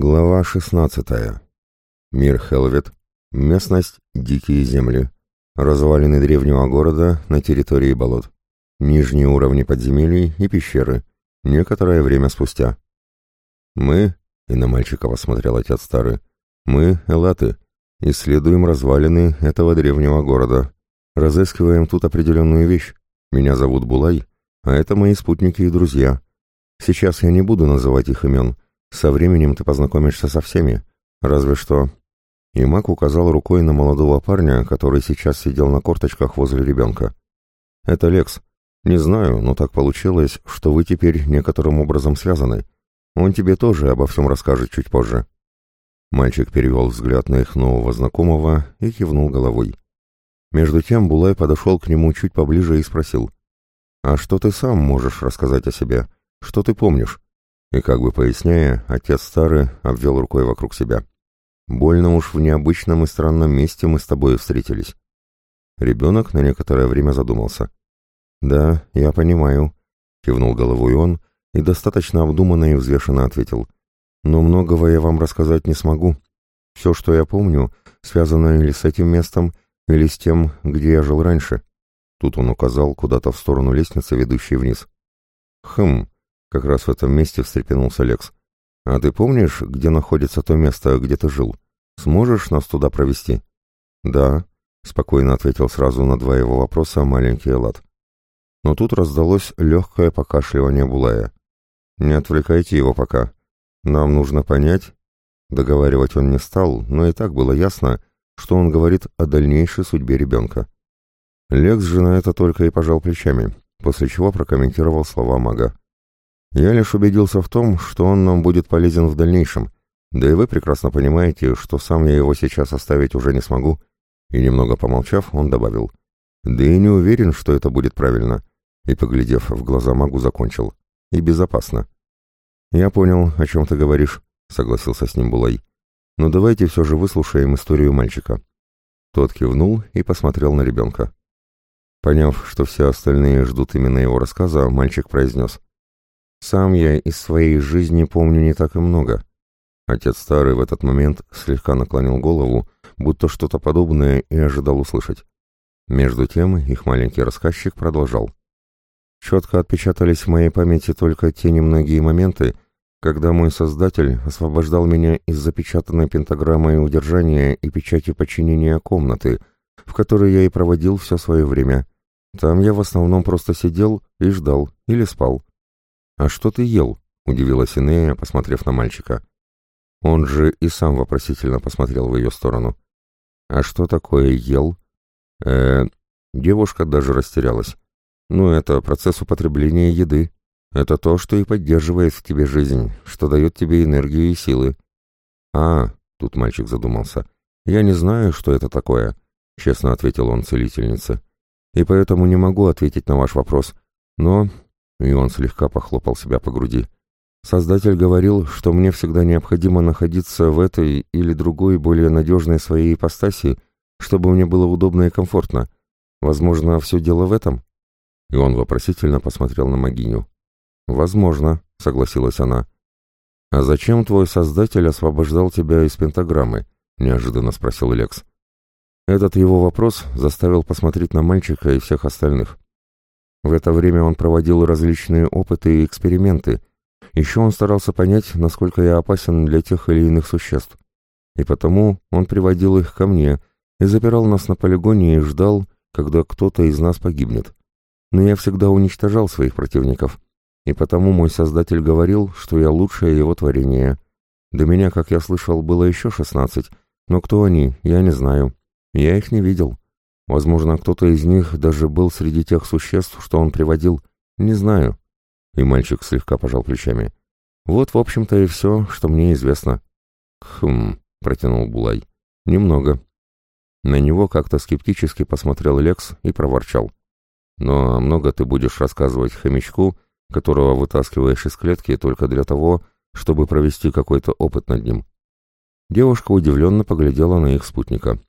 Глава 16. Мир Хелвет. Местность Дикие земли. Развалины древнего города на территории болот. Нижние уровни подземелий и пещеры. Некоторое время спустя. Мы, и на мальчика посмотрел отец старый, мы, элаты, исследуем развалины этого древнего города. Разыскиваем тут определенную вещь. Меня зовут Булай, а это мои спутники и друзья. Сейчас я не буду называть их имен, — со временем ты познакомишься со всеми. Разве что...» И Мак указал рукой на молодого парня, который сейчас сидел на корточках возле ребенка. «Это Лекс. Не знаю, но так получилось, что вы теперь некоторым образом связаны. Он тебе тоже обо всем расскажет чуть позже». Мальчик перевел взгляд на их нового знакомого и кивнул головой. Между тем Булай подошел к нему чуть поближе и спросил. «А что ты сам можешь рассказать о себе? Что ты помнишь?» И как бы поясняя, отец старый обвел рукой вокруг себя. «Больно уж в необычном и странном месте мы с тобой встретились». Ребенок на некоторое время задумался. «Да, я понимаю», — кивнул головой он и достаточно обдуманно и взвешенно ответил. «Но многого я вам рассказать не смогу. Все, что я помню, связано или с этим местом, или с тем, где я жил раньше». Тут он указал куда-то в сторону лестницы, ведущей вниз. «Хм», как раз в этом месте встрепенулся Лекс. «А ты помнишь, где находится то место, где ты жил? Сможешь нас туда провести?» «Да», — спокойно ответил сразу на два его вопроса маленький Элат. Но тут раздалось легкое покашливание Булая. «Не отвлекайте его пока. Нам нужно понять...» Договаривать он не стал, но и так было ясно, что он говорит о дальнейшей судьбе ребенка. Лекс же на это только и пожал плечами, после чего прокомментировал слова мага. Я лишь убедился в том, что он нам будет полезен в дальнейшем, да и вы прекрасно понимаете, что сам я его сейчас оставить уже не смогу. И немного помолчав, он добавил. Да и не уверен, что это будет правильно. И, поглядев в глаза магу, закончил. И безопасно. Я понял, о чем ты говоришь, согласился с ним Булай. Но давайте все же выслушаем историю мальчика. Тот кивнул и посмотрел на ребенка. Поняв, что все остальные ждут именно его рассказа, мальчик произнес. Сам я из своей жизни помню не так и много. Отец старый в этот момент слегка наклонил голову, будто что-то подобное и ожидал услышать. Между тем их маленький рассказчик продолжал. Четко отпечатались в моей памяти только те немногие моменты, когда мой создатель освобождал меня из запечатанной пентаграммой удержания и печати подчинения комнаты, в которой я и проводил все свое время. Там я в основном просто сидел и ждал или спал. «А что ты ел?» — удивилась Инея, посмотрев на мальчика. Он же и сам вопросительно посмотрел в ее сторону. «А что такое ел?» э Девушка даже растерялась. «Ну, это процесс употребления еды. Это то, что и поддерживает в тебе жизнь, что дает тебе энергию и силы». «А, — тут мальчик задумался, — я не знаю, что это такое», — честно ответил он целительнице. «И поэтому не могу ответить на ваш вопрос. Но и он слегка похлопал себя по груди. Создатель говорил, что мне всегда необходимо находиться в этой или другой более надежной своей ипостаси, чтобы мне было удобно и комфортно. Возможно, все дело в этом? И он вопросительно посмотрел на Магиню. «Возможно», — согласилась она. «А зачем твой создатель освобождал тебя из пентаграммы?» — неожиданно спросил Лекс. Этот его вопрос заставил посмотреть на мальчика и всех остальных. В это время он проводил различные опыты и эксперименты. Еще он старался понять, насколько я опасен для тех или иных существ. И потому он приводил их ко мне и запирал нас на полигоне и ждал, когда кто-то из нас погибнет. Но я всегда уничтожал своих противников. И потому мой создатель говорил, что я лучшее его творение. До меня, как я слышал, было еще шестнадцать, но кто они, я не знаю. Я их не видел. Возможно, кто-то из них даже был среди тех существ, что он приводил. Не знаю. И мальчик слегка пожал плечами. Вот, в общем-то, и все, что мне известно. Хм, протянул Булай. Немного. На него как-то скептически посмотрел Лекс и проворчал. Но много ты будешь рассказывать хомячку, которого вытаскиваешь из клетки только для того, чтобы провести какой-то опыт над ним. Девушка удивленно поглядела на их спутника.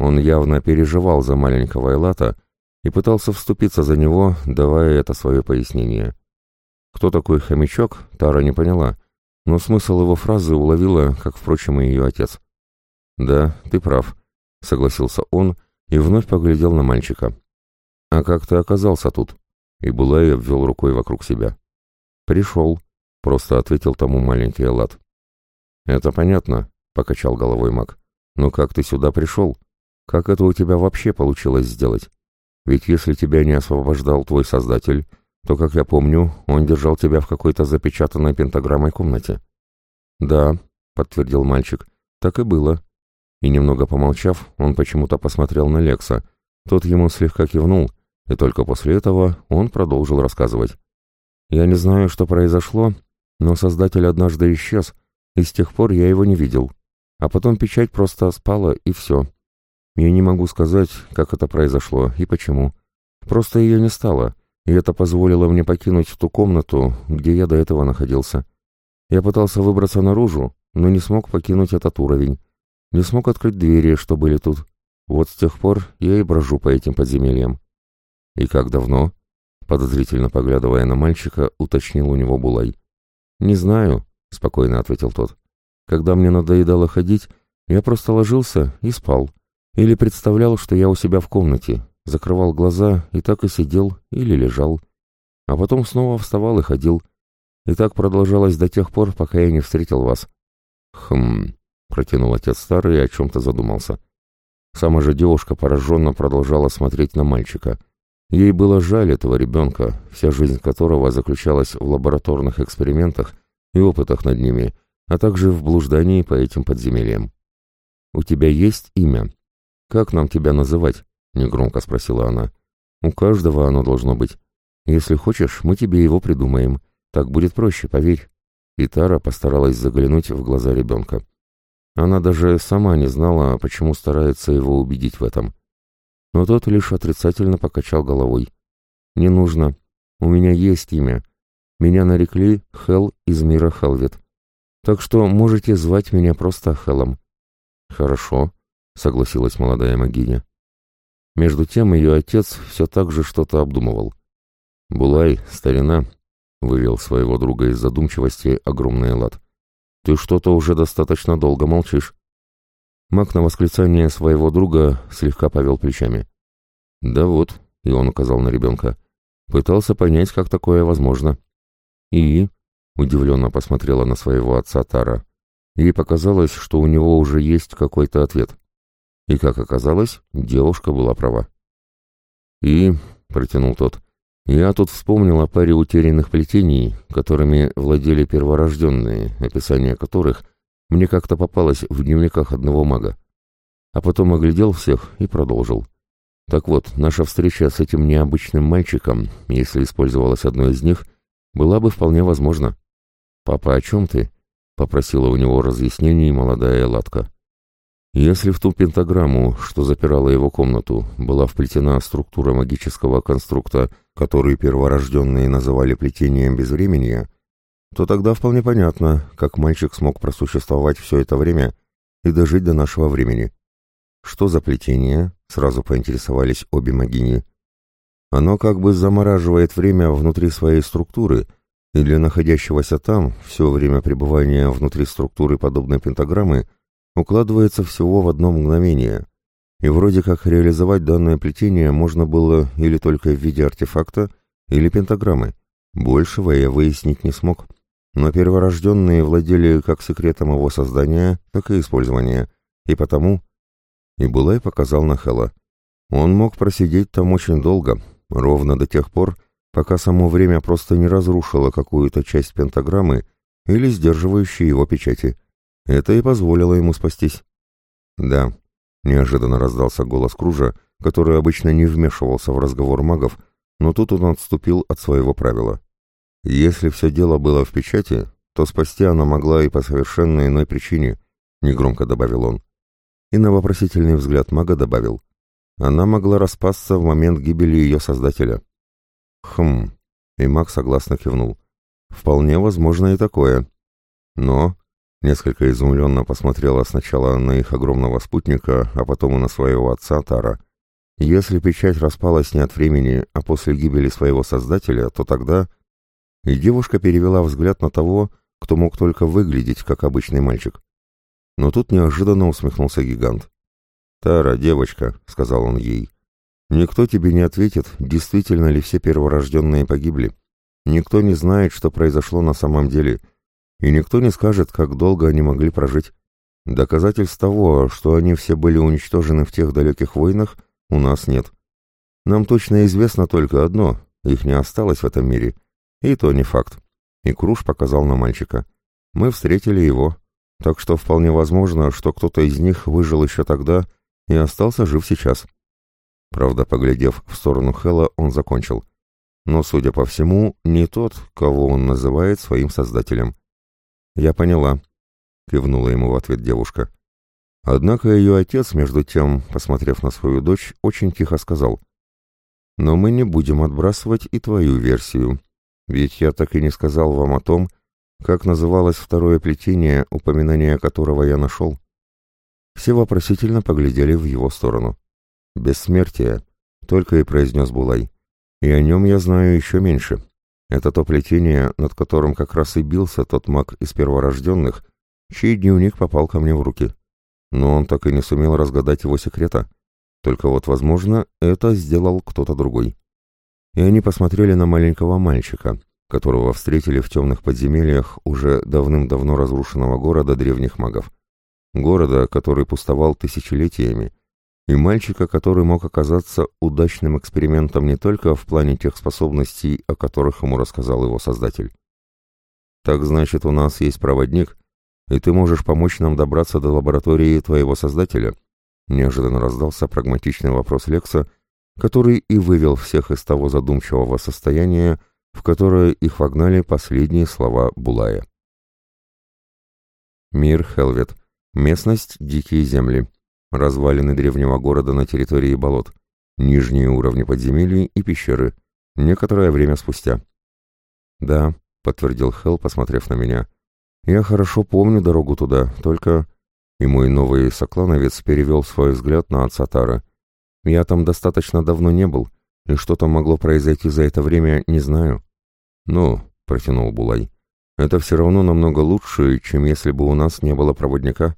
Он явно переживал за маленького Элата и пытался вступиться за него, давая это свое пояснение. Кто такой хомячок, Тара не поняла, но смысл его фразы уловила, как, впрочем, и ее отец. «Да, ты прав», — согласился он и вновь поглядел на мальчика. «А как ты оказался тут?» И Булай обвел рукой вокруг себя. «Пришел», — просто ответил тому маленький Эллад. «Это понятно», — покачал головой маг. «Но как ты сюда пришел? Как это у тебя вообще получилось сделать? Ведь если тебя не освобождал твой создатель, то, как я помню, он держал тебя в какой-то запечатанной пентаграммой комнате». «Да», — подтвердил мальчик, — «так и было». И немного помолчав, он почему-то посмотрел на Лекса. Тот ему слегка кивнул, и только после этого он продолжил рассказывать. «Я не знаю, что произошло, но Создатель однажды исчез, и с тех пор я его не видел. А потом печать просто спала, и все. Я не могу сказать, как это произошло и почему. Просто ее не стало, и это позволило мне покинуть ту комнату, где я до этого находился. Я пытался выбраться наружу, но не смог покинуть этот уровень. Не смог открыть двери, что были тут. Вот с тех пор я и брожу по этим подземельям. «И как давно?» Подозрительно поглядывая на мальчика, уточнил у него Булай. «Не знаю», — спокойно ответил тот. «Когда мне надоедало ходить, я просто ложился и спал. Или представлял, что я у себя в комнате, закрывал глаза и так и сидел или лежал. А потом снова вставал и ходил. И так продолжалось до тех пор, пока я не встретил вас». «Хм...» — протянул отец старый и о чем-то задумался. Сама же девушка пораженно продолжала смотреть на мальчика — Ей было жаль этого ребенка, вся жизнь которого заключалась в лабораторных экспериментах и опытах над ними, а также в блуждании по этим подземельям. «У тебя есть имя? Как нам тебя называть?» — негромко спросила она. «У каждого оно должно быть. Если хочешь, мы тебе его придумаем. Так будет проще, поверь». И Тара постаралась заглянуть в глаза ребенка. Она даже сама не знала, почему старается его убедить в этом но тот лишь отрицательно покачал головой. «Не нужно. У меня есть имя. Меня нарекли Хел из мира Хелвет. Так что можете звать меня просто Хелом». «Хорошо», — согласилась молодая магиня. Между тем ее отец все так же что-то обдумывал. «Булай, старина», — вывел своего друга из задумчивости огромный лад. «Ты что-то уже достаточно долго молчишь». Маг на восклицание своего друга слегка повел плечами. «Да вот», — и он указал на ребенка, — «пытался понять, как такое возможно». «И?» — удивленно посмотрела на своего отца Тара. Ей показалось, что у него уже есть какой-то ответ. И, как оказалось, девушка была права. «И?» — протянул тот. «Я тут вспомнил о паре утерянных плетений, которыми владели перворожденные, описание которых мне как-то попалось в дневниках одного мага. А потом оглядел всех и продолжил. Так вот, наша встреча с этим необычным мальчиком, если использовалась одно из них, была бы вполне возможна. «Папа, о чем ты?» — попросила у него разъяснений молодая Ладка. Если в ту пентаграмму, что запирала его комнату, была вплетена структура магического конструкта, который перворожденные называли плетением безвременья, то тогда вполне понятно, как мальчик смог просуществовать все это время и дожить до нашего времени. Что за плетение? Сразу поинтересовались обе могини. Оно как бы замораживает время внутри своей структуры, и для находящегося там все время пребывания внутри структуры подобной пентаграммы укладывается всего в одно мгновение. И вроде как реализовать данное плетение можно было или только в виде артефакта, или пентаграммы. Большего я выяснить не смог. Но перворожденные владели как секретом его создания, так и использования, и потому... И Булай показал на Хэла. Он мог просидеть там очень долго, ровно до тех пор, пока само время просто не разрушило какую-то часть пентаграммы или сдерживающей его печати. Это и позволило ему спастись. «Да», — неожиданно раздался голос Кружа, который обычно не вмешивался в разговор магов, но тут он отступил от своего правила. Если все дело было в печати, то спасти она могла и по совершенно иной причине, негромко добавил он. И на вопросительный взгляд мага добавил. Она могла распасться в момент гибели ее создателя. Хм, и маг согласно кивнул. Вполне возможно и такое. Но, несколько изумленно посмотрела сначала на их огромного спутника, а потом и на своего отца Тара. Если печать распалась не от времени, а после гибели своего создателя, то тогда и девушка перевела взгляд на того, кто мог только выглядеть как обычный мальчик. Но тут неожиданно усмехнулся гигант. «Тара, девочка», — сказал он ей, — «никто тебе не ответит, действительно ли все перворожденные погибли. Никто не знает, что произошло на самом деле, и никто не скажет, как долго они могли прожить. Доказательств того, что они все были уничтожены в тех далеких войнах, у нас нет. Нам точно известно только одно — их не осталось в этом мире. И то не факт. И Круш показал на мальчика. Мы встретили его, так что вполне возможно, что кто-то из них выжил еще тогда и остался жив сейчас. Правда, поглядев в сторону Хэлла, он закончил. Но, судя по всему, не тот, кого он называет своим создателем. «Я поняла», — кивнула ему в ответ девушка. Однако ее отец, между тем, посмотрев на свою дочь, очень тихо сказал. «Но мы не будем отбрасывать и твою версию, ведь я так и не сказал вам о том, как называлось второе плетение, упоминание которого я нашел». Все вопросительно поглядели в его сторону. «Бессмертие», — только и произнес Булай. «И о нем я знаю еще меньше. Это то плетение, над которым как раз и бился тот маг из перворожденных, чей дневник попал ко мне в руки. Но он так и не сумел разгадать его секрета. Только вот, возможно, это сделал кто-то другой. И они посмотрели на маленького мальчика, которого встретили в темных подземельях уже давным-давно разрушенного города древних магов. Города, который пустовал тысячелетиями, и мальчика, который мог оказаться удачным экспериментом не только в плане тех способностей, о которых ему рассказал его создатель. «Так значит, у нас есть проводник, и ты можешь помочь нам добраться до лаборатории твоего создателя?» Неожиданно раздался прагматичный вопрос Лекса, который и вывел всех из того задумчивого состояния, в которое их вогнали последние слова Булая. Мир Хелвет. Местность Дикие земли развалины древнего города на территории болот, нижние уровни подземелий и пещеры, некоторое время спустя. «Да», — подтвердил Хелл, посмотрев на меня, — «я хорошо помню дорогу туда, только...» И мой новый соклановец перевел свой взгляд на отца Тара. «Я там достаточно давно не был, и что там могло произойти за это время, не знаю». «Ну», — протянул Булай, — «это все равно намного лучше, чем если бы у нас не было проводника.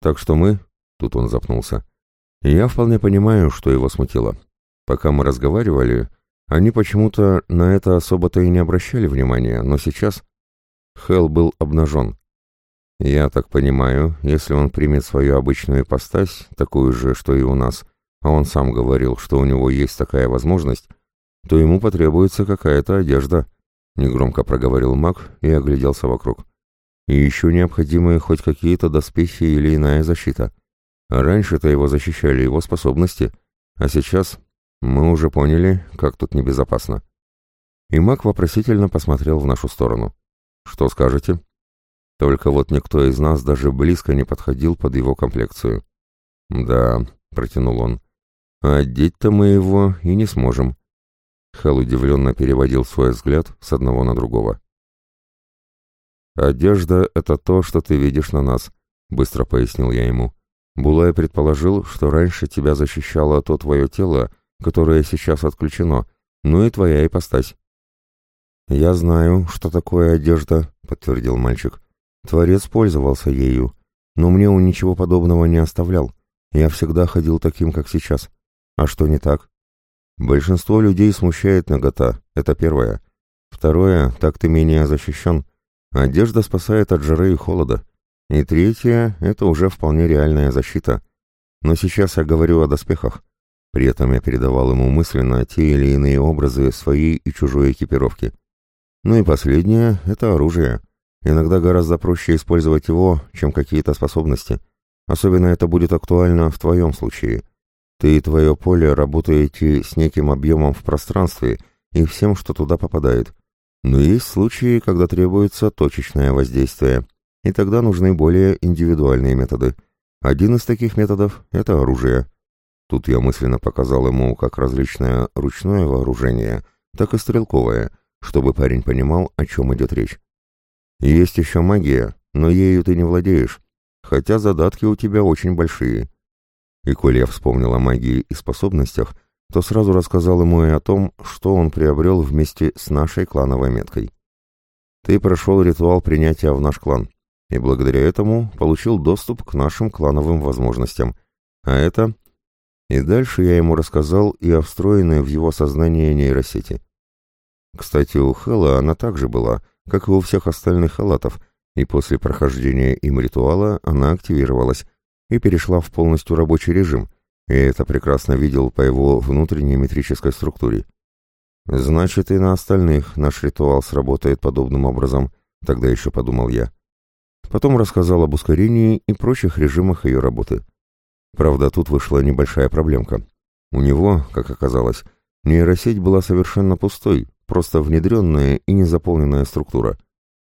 Так что мы, Тут он запнулся. я вполне понимаю, что его смутило. Пока мы разговаривали, они почему-то на это особо-то и не обращали внимания, но сейчас Хелл был обнажен. Я так понимаю, если он примет свою обычную ипостась, такую же, что и у нас, а он сам говорил, что у него есть такая возможность, то ему потребуется какая-то одежда, — негромко проговорил маг и огляделся вокруг. И еще необходимы хоть какие-то доспехи или иная защита. Раньше-то его защищали его способности, а сейчас мы уже поняли, как тут небезопасно. И маг вопросительно посмотрел в нашу сторону. «Что скажете?» Только вот никто из нас даже близко не подходил под его комплекцию. «Да», — протянул он, — «а одеть-то мы его и не сможем». Хэл удивленно переводил свой взгляд с одного на другого. «Одежда — это то, что ты видишь на нас», — быстро пояснил я ему. Булай предположил, что раньше тебя защищало то твое тело, которое сейчас отключено, ну и твоя ипостась. «Я знаю, что такое одежда», — подтвердил мальчик. «Творец пользовался ею, но мне он ничего подобного не оставлял. Я всегда ходил таким, как сейчас. А что не так? Большинство людей смущает нагота, это первое. Второе, так ты менее защищен. Одежда спасает от жары и холода. И третье — это уже вполне реальная защита. Но сейчас я говорю о доспехах. При этом я передавал ему мысленно те или иные образы своей и чужой экипировки. Ну и последнее — это оружие. Иногда гораздо проще использовать его, чем какие-то способности. Особенно это будет актуально в твоем случае. Ты и твое поле работаете с неким объемом в пространстве и всем, что туда попадает. Но есть случаи, когда требуется точечное воздействие — и тогда нужны более индивидуальные методы. Один из таких методов — это оружие. Тут я мысленно показал ему как различное ручное вооружение, так и стрелковое, чтобы парень понимал, о чем идет речь. Есть еще магия, но ею ты не владеешь, хотя задатки у тебя очень большие. И коль я вспомнил о магии и способностях, то сразу рассказал ему и о том, что он приобрел вместе с нашей клановой меткой. Ты прошел ритуал принятия в наш клан, и благодаря этому получил доступ к нашим клановым возможностям. А это... И дальше я ему рассказал и о встроенной в его сознание нейросети. Кстати, у Хэлла она также была, как и у всех остальных халатов, и после прохождения им ритуала она активировалась и перешла в полностью рабочий режим, и это прекрасно видел по его внутренней метрической структуре. Значит, и на остальных наш ритуал сработает подобным образом, тогда еще подумал я. Потом рассказал об ускорении и прочих режимах ее работы. Правда, тут вышла небольшая проблемка. У него, как оказалось, нейросеть была совершенно пустой, просто внедренная и незаполненная структура,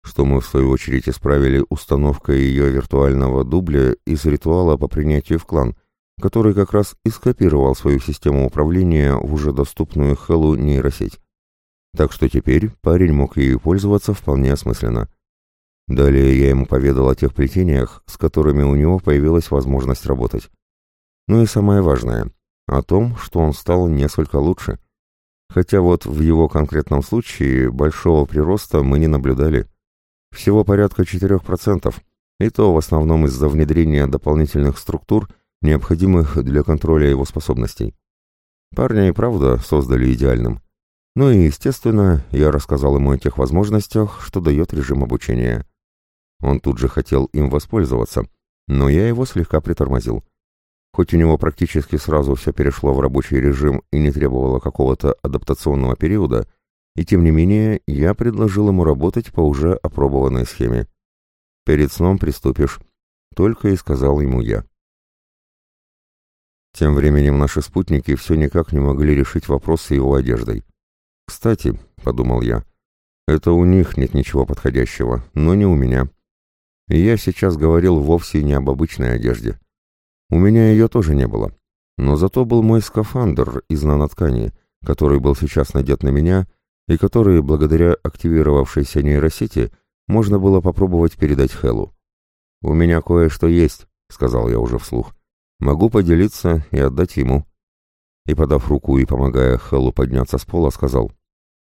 что мы в свою очередь исправили установкой ее виртуального дубля из ритуала по принятию в клан, который как раз и скопировал свою систему управления в уже доступную Хэллу нейросеть. Так что теперь парень мог ею пользоваться вполне осмысленно. Далее я ему поведал о тех плетениях, с которыми у него появилась возможность работать. Ну и самое важное, о том, что он стал несколько лучше. Хотя вот в его конкретном случае большого прироста мы не наблюдали. Всего порядка 4%, и то в основном из-за внедрения дополнительных структур, необходимых для контроля его способностей. Парня и правда создали идеальным. Ну и, естественно, я рассказал ему о тех возможностях, что дает режим обучения. Он тут же хотел им воспользоваться, но я его слегка притормозил. Хоть у него практически сразу все перешло в рабочий режим и не требовало какого-то адаптационного периода, и тем не менее я предложил ему работать по уже опробованной схеме. «Перед сном приступишь», — только и сказал ему я. Тем временем наши спутники все никак не могли решить вопрос с его одеждой. «Кстати», — подумал я, — «это у них нет ничего подходящего, но не у меня. И я сейчас говорил вовсе не об обычной одежде. У меня ее тоже не было. Но зато был мой скафандр из наноткани, который был сейчас надет на меня, и который, благодаря активировавшейся нейросети, можно было попробовать передать Хеллу. «У меня кое-что есть», — сказал я уже вслух. «Могу поделиться и отдать ему». И, подав руку и помогая Хеллу подняться с пола, сказал.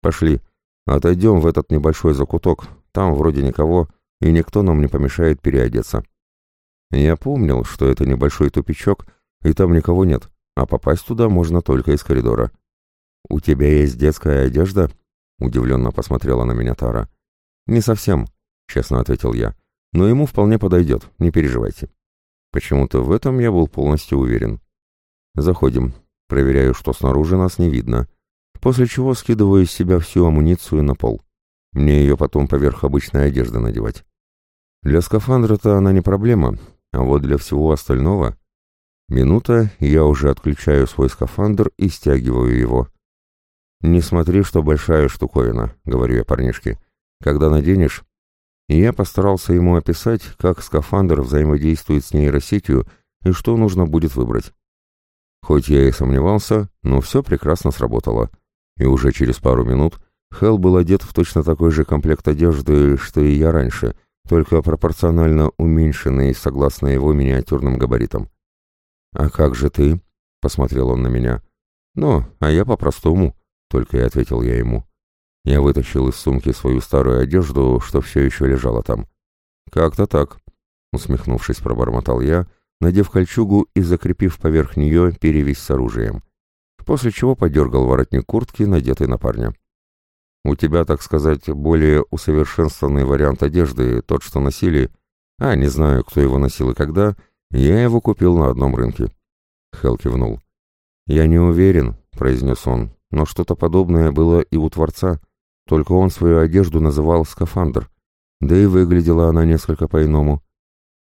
«Пошли, отойдем в этот небольшой закуток, там вроде никого, и никто нам не помешает переодеться». Я помнил, что это небольшой тупичок, и там никого нет, а попасть туда можно только из коридора. «У тебя есть детская одежда?» — удивленно посмотрела на меня Тара. «Не совсем», — честно ответил я. «Но ему вполне подойдет, не переживайте». Почему-то в этом я был полностью уверен. Заходим. Проверяю, что снаружи нас не видно. После чего скидываю из себя всю амуницию на пол. Мне ее потом поверх обычной одежды надевать. Для скафандра-то она не проблема, а вот для всего остального... Минута, я уже отключаю свой скафандр и стягиваю его. «Не смотри, что большая штуковина», — говорю я парнишке. «Когда наденешь...» И я постарался ему описать, как скафандр взаимодействует с нейросетью и что нужно будет выбрать. Хоть я и сомневался, но все прекрасно сработало. И уже через пару минут Хелл был одет в точно такой же комплект одежды, что и я раньше, только пропорционально уменьшенный согласно его миниатюрным габаритам. «А как же ты?» — посмотрел он на меня. «Ну, а я по-простому», — только и ответил я ему. Я вытащил из сумки свою старую одежду, что все еще лежала там. «Как-то так», — усмехнувшись, пробормотал я, надев кольчугу и закрепив поверх нее перевязь с оружием, после чего подергал воротник куртки, надетый на парня. У тебя, так сказать, более усовершенствованный вариант одежды, тот, что носили, а не знаю, кто его носил и когда, я его купил на одном рынке. Хелл кивнул. «Я не уверен», — произнес он, — «но что-то подобное было и у Творца, только он свою одежду называл скафандр, да и выглядела она несколько по-иному».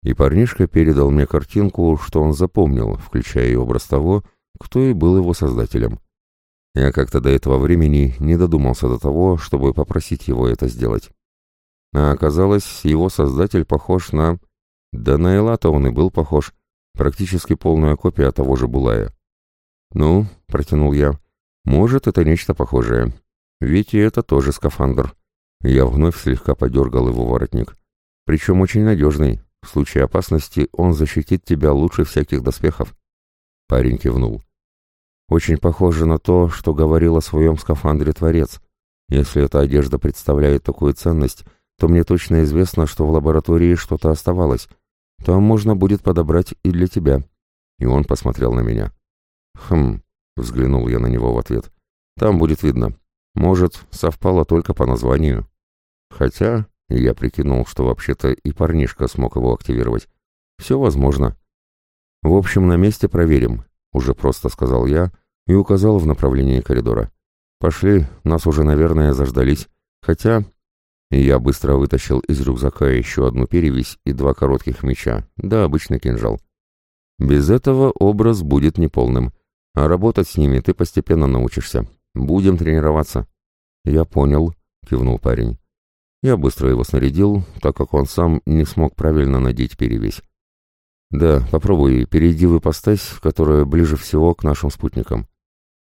И парнишка передал мне картинку, что он запомнил, включая и образ того, кто и был его создателем. Я как-то до этого времени не додумался до того, чтобы попросить его это сделать. А оказалось, его создатель похож на... Да на Элата он и был похож. Практически полная копия того же Булая. «Ну», — протянул я, — «может, это нечто похожее. Ведь и это тоже скафандр». Я вновь слегка подергал его воротник. Причем очень надежный. В случае опасности он защитит тебя лучше всяких доспехов. Парень кивнул. Очень похоже на то, что говорил о своем скафандре Творец. Если эта одежда представляет такую ценность, то мне точно известно, что в лаборатории что-то оставалось. Там можно будет подобрать и для тебя». И он посмотрел на меня. «Хм», — взглянул я на него в ответ. «Там будет видно. Может, совпало только по названию. Хотя, я прикинул, что вообще-то и парнишка смог его активировать. Все возможно. В общем, на месте проверим, уже просто сказал я и указал в направлении коридора. Пошли, нас уже, наверное, заждались. Хотя... Я быстро вытащил из рюкзака еще одну перевязь и два коротких меча, да обычный кинжал. Без этого образ будет неполным, а работать с ними ты постепенно научишься. Будем тренироваться. Я понял, кивнул парень. Я быстро его снарядил, так как он сам не смог правильно надеть перевязь. Да, попробуй, перейди в ипостась, которая ближе всего к нашим спутникам.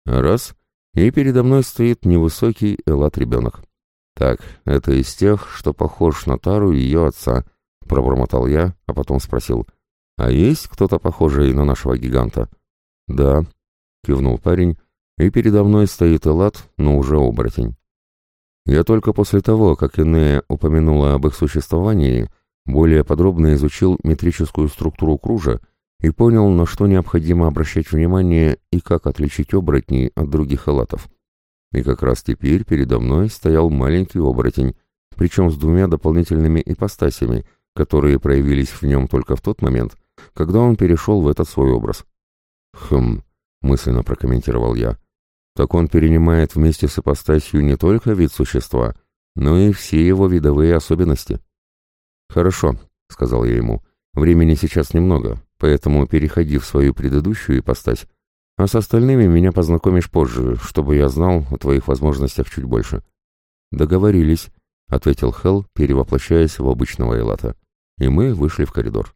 Раз, и передо мной стоит невысокий элат-ребенок. Так, это из тех, что похож на Тару и ее отца, пробормотал я, а потом спросил, а есть кто-то похожий на нашего гиганта? Да, кивнул парень, и передо мной стоит элат, но уже оборотень. Я только после того, как Инея упомянула об их существовании, более подробно изучил метрическую структуру кружа и понял, на что необходимо обращать внимание и как отличить оборотней от других элатов. И как раз теперь передо мной стоял маленький оборотень, причем с двумя дополнительными ипостасями, которые проявились в нем только в тот момент, когда он перешел в этот свой образ. «Хм», — мысленно прокомментировал я, так он перенимает вместе с ипостасью не только вид существа, но и все его видовые особенности. «Хорошо», — сказал я ему, — «времени сейчас немного, поэтому переходи в свою предыдущую ипостась, а с остальными меня познакомишь позже, чтобы я знал о твоих возможностях чуть больше». «Договорились», — ответил Хелл, перевоплощаясь в обычного Элата. И мы вышли в коридор.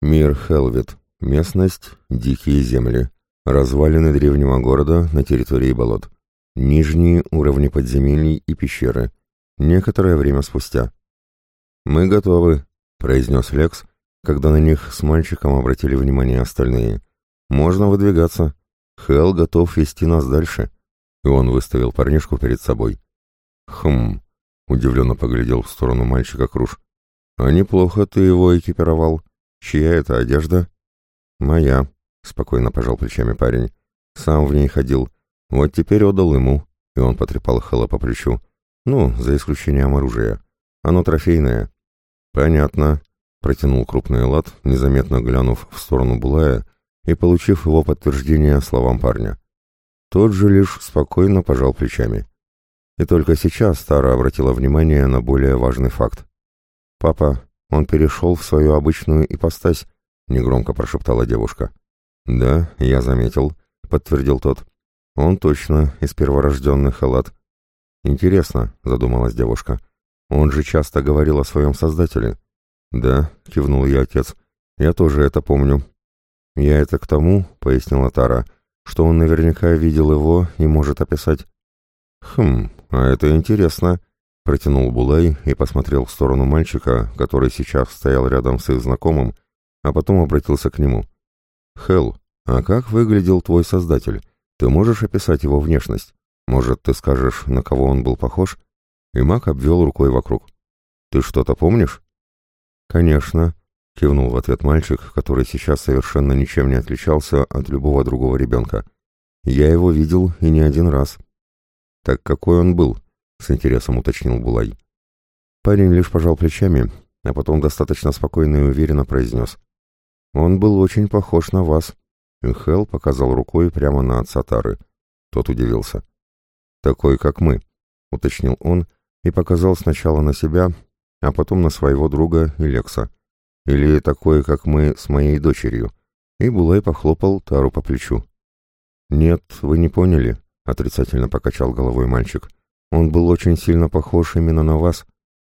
Мир Хелвит. Местность — дикие земли. Развалины древнего города на территории болот. Нижние уровни подземелий и пещеры. Некоторое время спустя. «Мы готовы», — произнес Лекс, когда на них с мальчиком обратили внимание остальные. «Можно выдвигаться. Хелл готов вести нас дальше». И он выставил парнишку перед собой. «Хм», — удивленно поглядел в сторону мальчика Круш. «А неплохо ты его экипировал. Чья это одежда?» «Моя», спокойно пожал плечами парень. Сам в ней ходил. Вот теперь отдал ему. И он потрепал Хэлла по плечу. Ну, за исключением оружия. Оно трофейное. Понятно. Протянул крупный лад, незаметно глянув в сторону Булая и получив его подтверждение словам парня. Тот же лишь спокойно пожал плечами. И только сейчас Тара обратила внимание на более важный факт. «Папа, он перешел в свою обычную ипостась», — негромко прошептала девушка. «Да, я заметил», — подтвердил тот. «Он точно из перворожденных халат». «Интересно», — задумалась девушка. «Он же часто говорил о своем создателе». «Да», — кивнул я отец. «Я тоже это помню». «Я это к тому», — пояснила Тара, — «что он наверняка видел его и может описать». «Хм, а это интересно», — протянул Булай и посмотрел в сторону мальчика, который сейчас стоял рядом с их знакомым, а потом обратился к нему. «Хелл, а как выглядел твой создатель? Ты можешь описать его внешность? Может, ты скажешь, на кого он был похож?» И маг обвел рукой вокруг. «Ты что-то помнишь?» «Конечно», — кивнул в ответ мальчик, который сейчас совершенно ничем не отличался от любого другого ребенка. «Я его видел и не один раз». «Так какой он был?» — с интересом уточнил Булай. Парень лишь пожал плечами, а потом достаточно спокойно и уверенно произнес. Он был очень похож на вас. И Хелл показал рукой прямо на отца Тары. Тот удивился. Такой, как мы, уточнил он и показал сначала на себя, а потом на своего друга Илекса. Или такой, как мы с моей дочерью. И Булай похлопал Тару по плечу. «Нет, вы не поняли», — отрицательно покачал головой мальчик. «Он был очень сильно похож именно на вас».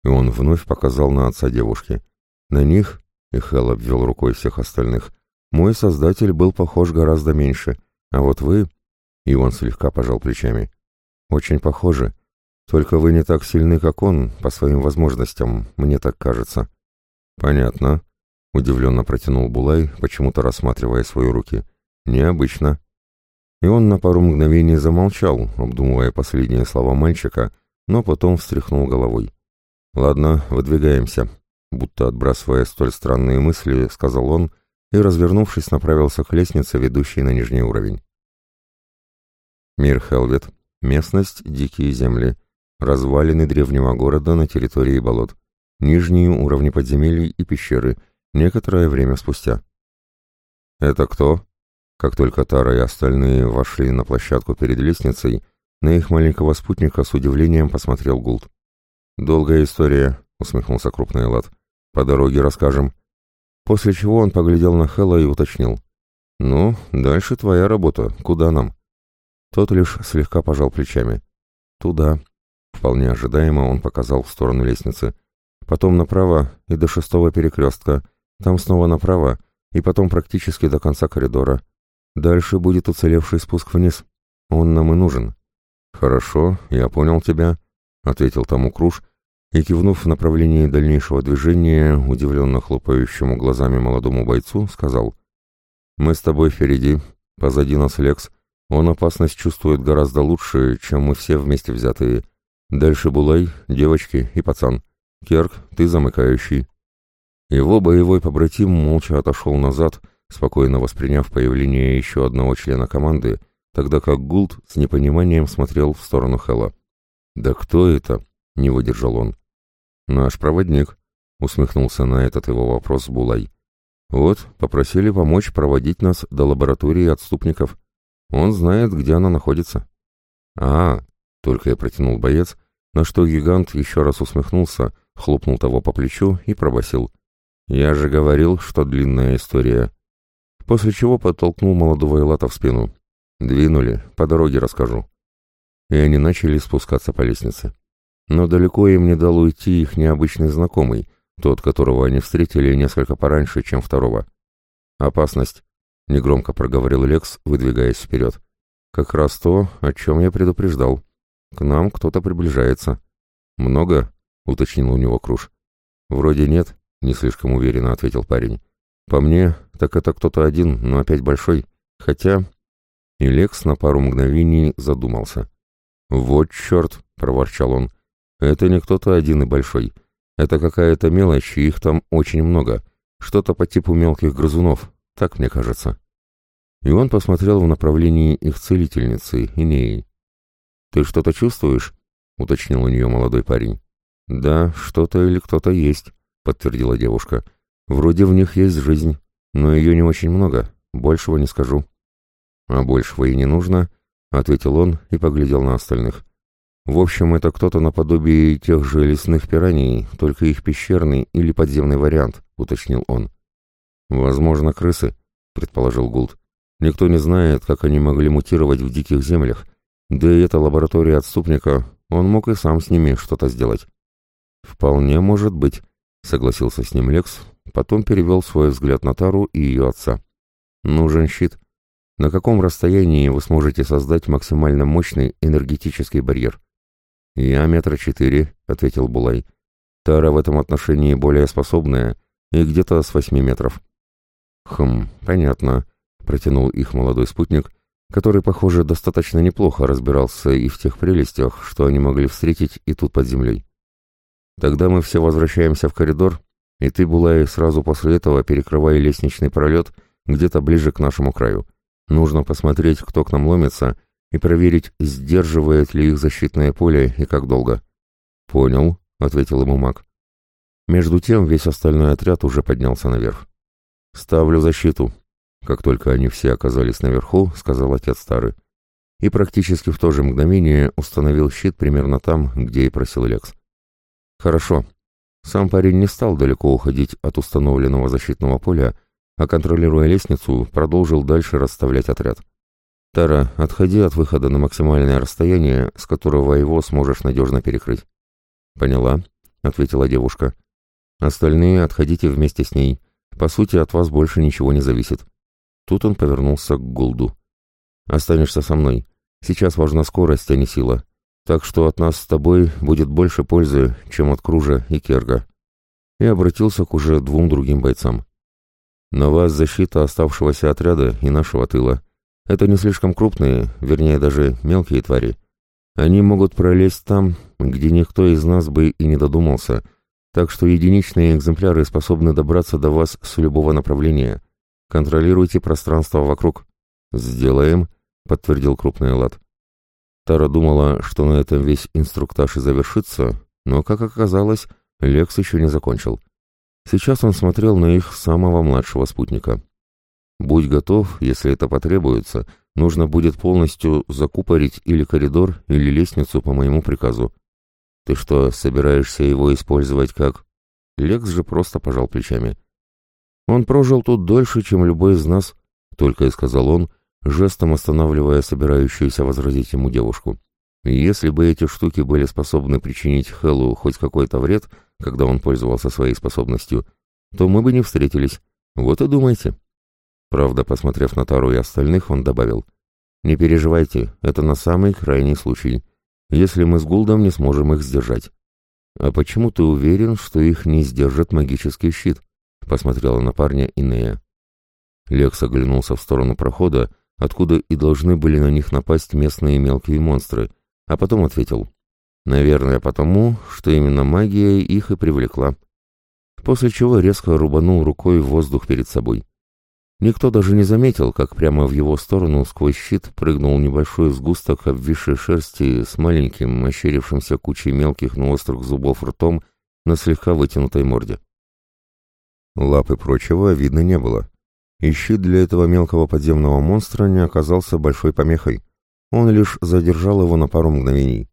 И он вновь показал на отца девушки. На них и Хелл обвел рукой всех остальных. «Мой создатель был похож гораздо меньше, а вот вы...» И он слегка пожал плечами. «Очень похожи. Только вы не так сильны, как он, по своим возможностям, мне так кажется». «Понятно», — удивленно протянул Булай, почему-то рассматривая свои руки. «Необычно». И он на пару мгновений замолчал, обдумывая последние слова мальчика, но потом встряхнул головой. «Ладно, выдвигаемся», — будто отбрасывая столь странные мысли, сказал он и, развернувшись, направился к лестнице, ведущей на нижний уровень. Мир Хелвет. Местность — дикие земли. Развалины древнего города на территории болот. Нижние уровни подземелий и пещеры. Некоторое время спустя. «Это кто?» Как только Тара и остальные вошли на площадку перед лестницей, на их маленького спутника с удивлением посмотрел Гулд. «Долгая история», — усмехнулся крупный лад. «По дороге расскажем». После чего он поглядел на Хэлла и уточнил. «Ну, дальше твоя работа. Куда нам?» Тот лишь слегка пожал плечами. «Туда». Вполне ожидаемо он показал в сторону лестницы. Потом направо и до шестого перекрестка. Там снова направо и потом практически до конца коридора. Дальше будет уцелевший спуск вниз. Он нам и нужен. Хорошо, я понял тебя, ответил тому Круш и, кивнув в направлении дальнейшего движения, удивленно хлопающему глазами молодому бойцу, сказал «Мы с тобой впереди, позади нас Лекс. Он опасность чувствует гораздо лучше, чем мы все вместе взятые. Дальше Булай, девочки и пацан. Керк, ты замыкающий». Его боевой побратим молча отошел назад, спокойно восприняв появление еще одного члена команды, тогда как Гулд с непониманием смотрел в сторону Хэлла. «Да кто это?» — не выдержал он. «Наш проводник», — усмехнулся на этот его вопрос Булай. «Вот, попросили помочь проводить нас до лаборатории отступников. Он знает, где она находится». «А, — только я протянул боец, на что гигант еще раз усмехнулся, хлопнул того по плечу и пробасил. «Я же говорил, что длинная история после чего подтолкнул молодого Элата в спину. «Двинули, по дороге расскажу». И они начали спускаться по лестнице. Но далеко им не дал уйти их необычный знакомый, тот, которого они встретили несколько пораньше, чем второго. «Опасность», — негромко проговорил Лекс, выдвигаясь вперед. «Как раз то, о чем я предупреждал. К нам кто-то приближается». «Много?» — уточнил у него Круш. «Вроде нет», — не слишком уверенно ответил парень. «По мне, так это кто-то один, но опять большой. Хотя...» И Лекс на пару мгновений задумался. «Вот черт!» — проворчал он. «Это не кто-то один и большой. Это какая-то мелочь, и их там очень много. Что-то по типу мелких грызунов, так мне кажется». И он посмотрел в направлении их целительницы, Инеи. «Ты что-то чувствуешь?» — уточнил у нее молодой парень. «Да, что-то или кто-то есть», — подтвердила девушка. Вроде в них есть жизнь, но ее не очень много, большего не скажу. А большего и не нужно, — ответил он и поглядел на остальных. В общем, это кто-то наподобие тех же лесных пираний, только их пещерный или подземный вариант, — уточнил он. Возможно, крысы, — предположил Гулд. Никто не знает, как они могли мутировать в диких землях, да и эта лаборатория отступника, он мог и сам с ними что-то сделать. «Вполне может быть», — согласился с ним Лекс, Потом перевел свой взгляд на Тару и ее отца. «Нужен щит. На каком расстоянии вы сможете создать максимально мощный энергетический барьер?» «Я метра четыре», — ответил Булай. «Тара в этом отношении более способная, и где-то с восьми метров». «Хм, понятно», — протянул их молодой спутник, который, похоже, достаточно неплохо разбирался и в тех прелестях, что они могли встретить и тут под землей. «Тогда мы все возвращаемся в коридор и ты, Булай, сразу после этого перекрывай лестничный пролет где-то ближе к нашему краю. Нужно посмотреть, кто к нам ломится, и проверить, сдерживает ли их защитное поле и как долго. «Понял», — ответил ему маг. Между тем весь остальной отряд уже поднялся наверх. «Ставлю защиту», — как только они все оказались наверху, сказал отец старый. И практически в то же мгновение установил щит примерно там, где и просил Лекс. «Хорошо», сам парень не стал далеко уходить от установленного защитного поля, а, контролируя лестницу, продолжил дальше расставлять отряд. «Тара, отходи от выхода на максимальное расстояние, с которого его сможешь надежно перекрыть». «Поняла», — ответила девушка. «Остальные отходите вместе с ней. По сути, от вас больше ничего не зависит». Тут он повернулся к Гулду. «Останешься со мной. Сейчас важна скорость, а не сила. Так что от нас с тобой будет больше пользы, чем от Кружа и Керга. И обратился к уже двум другим бойцам. На вас защита оставшегося отряда и нашего тыла. Это не слишком крупные, вернее даже мелкие твари. Они могут пролезть там, где никто из нас бы и не додумался, так что единичные экземпляры способны добраться до вас с любого направления. Контролируйте пространство вокруг. Сделаем, подтвердил крупный лад. Тара думала, что на этом весь инструктаж и завершится, но, как оказалось, Лекс еще не закончил. Сейчас он смотрел на их самого младшего спутника. «Будь готов, если это потребуется, нужно будет полностью закупорить или коридор, или лестницу по моему приказу. Ты что, собираешься его использовать как...» Лекс же просто пожал плечами. «Он прожил тут дольше, чем любой из нас», — только и сказал он, жестом останавливая собирающуюся возразить ему девушку. «Если бы эти штуки были способны причинить Хэллу хоть какой-то вред, когда он пользовался своей способностью, то мы бы не встретились. Вот и думайте». Правда, посмотрев на Тару и остальных, он добавил, «Не переживайте, это на самый крайний случай, если мы с Гулдом не сможем их сдержать». «А почему ты уверен, что их не сдержит магический щит?» — посмотрела на парня Инея. Лекс оглянулся в сторону прохода, откуда и должны были на них напасть местные мелкие монстры, а потом ответил, «Наверное, потому, что именно магия их и привлекла». После чего резко рубанул рукой в воздух перед собой. Никто даже не заметил, как прямо в его сторону сквозь щит прыгнул небольшой сгусток обвисшей шерсти с маленьким, ощерившимся кучей мелких, но острых зубов ртом на слегка вытянутой морде. Лап и прочего видно не было. И щит для этого мелкого подземного монстра не оказался большой помехой. Он лишь задержал его на пару мгновений.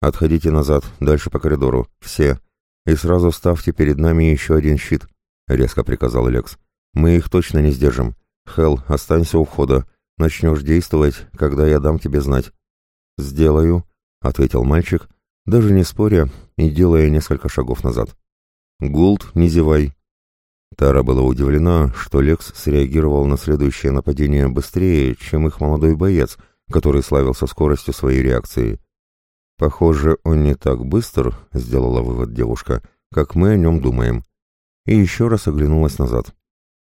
«Отходите назад, дальше по коридору, все, и сразу ставьте перед нами еще один щит», — резко приказал Лекс. Мы их точно не сдержим. Хел, останься у входа. Начнешь действовать, когда я дам тебе знать. Сделаю, ответил мальчик, даже не споря и делая несколько шагов назад. Гулд, не зевай. Тара была удивлена, что Лекс среагировал на следующее нападение быстрее, чем их молодой боец, который славился скоростью своей реакции. «Похоже, он не так быстр», — сделала вывод девушка, — «как мы о нем думаем». И еще раз оглянулась назад.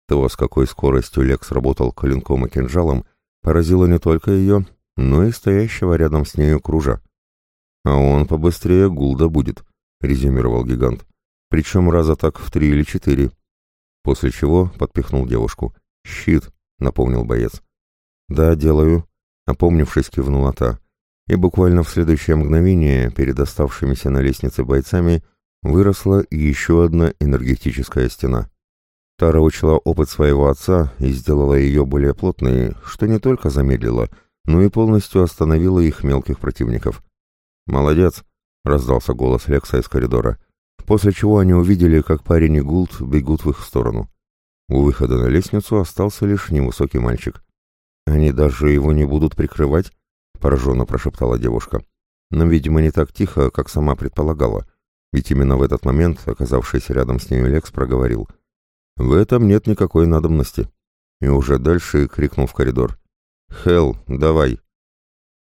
То, с какой скоростью Лекс работал клинком и кинжалом, поразило не только ее, но и стоящего рядом с нею кружа. «А он побыстрее Гулда будет», — резюмировал гигант. «Причем раза так в три или четыре». После чего подпихнул девушку. «Щит», — напомнил боец. «Да, делаю», — опомнившись, кивнула та. И буквально в следующее мгновение перед оставшимися на лестнице бойцами выросла еще одна энергетическая стена. Тара учла опыт своего отца и сделала ее более плотной, что не только замедлило, но и полностью остановило их мелких противников. «Молодец!» — раздался голос Лекса из коридора, после чего они увидели, как парень и Гулт бегут в их сторону. У выхода на лестницу остался лишь невысокий мальчик. «Они даже его не будут прикрывать?» — пораженно прошептала девушка. Но, видимо, не так тихо, как сама предполагала, ведь именно в этот момент, оказавшийся рядом с ней Лекс, проговорил — в этом нет никакой надобности. И уже дальше крикнул в коридор. «Хелл, давай!»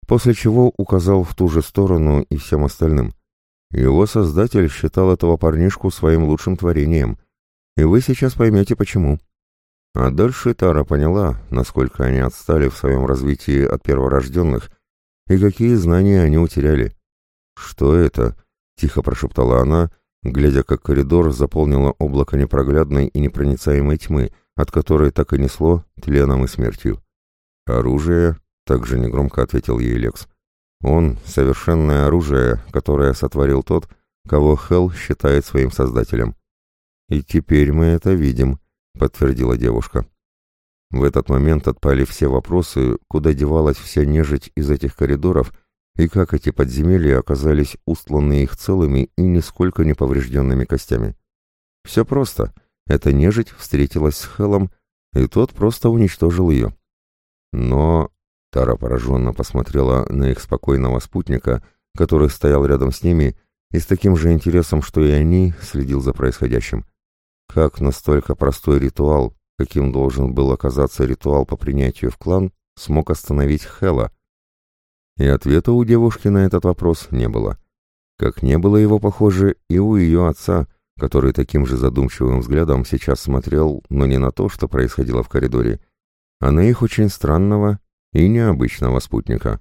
После чего указал в ту же сторону и всем остальным. Его создатель считал этого парнишку своим лучшим творением. И вы сейчас поймете, почему. А дальше Тара поняла, насколько они отстали в своем развитии от перворожденных и какие знания они утеряли. «Что это?» — тихо прошептала она, глядя, как коридор заполнило облако непроглядной и непроницаемой тьмы, от которой так и несло тленом и смертью. «Оружие?» — также негромко ответил ей Лекс. «Он — совершенное оружие, которое сотворил тот, кого Хелл считает своим создателем». «И теперь мы это видим», — подтвердила девушка. В этот момент отпали все вопросы, куда девалась вся нежить из этих коридоров — и как эти подземелья оказались устланы их целыми и нисколько не поврежденными костями. Все просто. Эта нежить встретилась с Хелом, и тот просто уничтожил ее. Но... Тара пораженно посмотрела на их спокойного спутника, который стоял рядом с ними, и с таким же интересом, что и они, следил за происходящим. Как настолько простой ритуал, каким должен был оказаться ритуал по принятию в клан, смог остановить Хела — и ответа у девушки на этот вопрос не было. Как не было его, похоже, и у ее отца, который таким же задумчивым взглядом сейчас смотрел, но не на то, что происходило в коридоре, а на их очень странного и необычного спутника.